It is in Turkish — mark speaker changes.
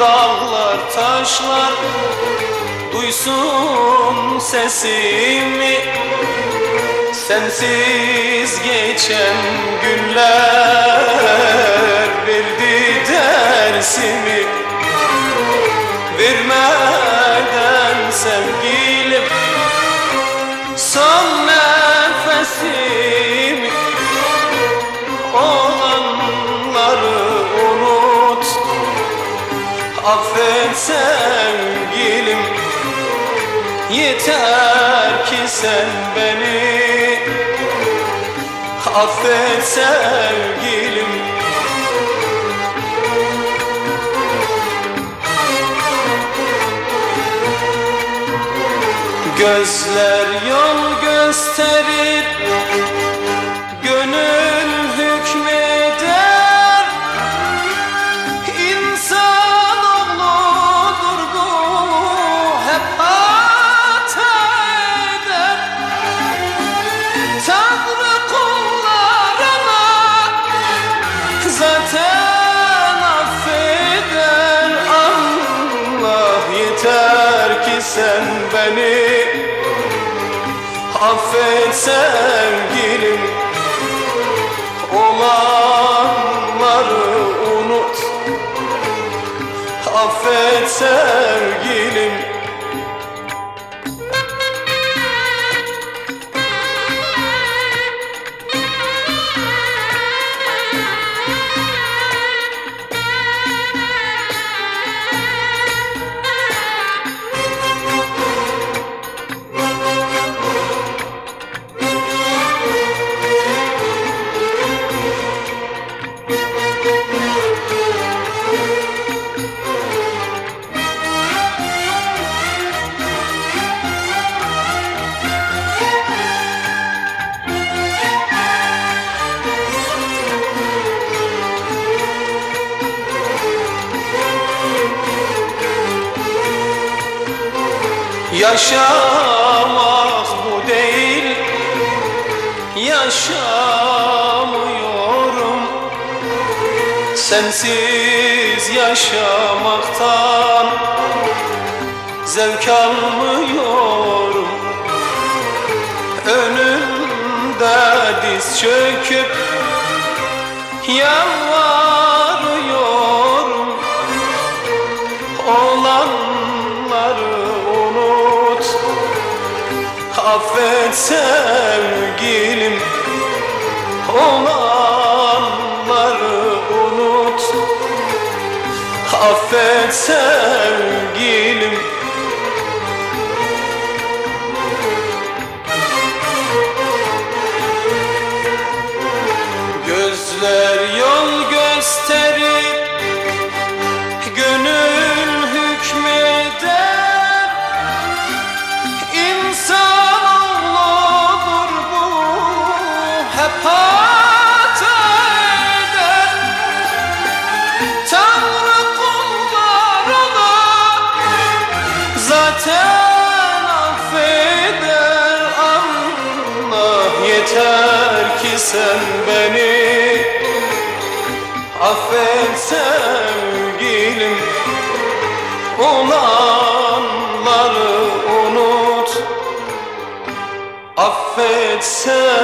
Speaker 1: dağlar taşlar. Duysun sesimi. Sensiz geçen günler Verdi dersimi. Vermeden sevgilim Affet sevgilim. Yeter ki sen beni Affet sevgilim. Gözler yol gösterir sen beni Affet sevgilim. Olanları unut Affet sevgilim Yaşamak bu değil. Yaşamıyorum. Sensiz yaşamaktan Zevk almıyorum. Önümde diz çöküp Yalvarıyorum Affet sevgilim. Olanları unut. Affet sevgilim sen beni Affet sevgilim. Olanları unut Affet sevgilim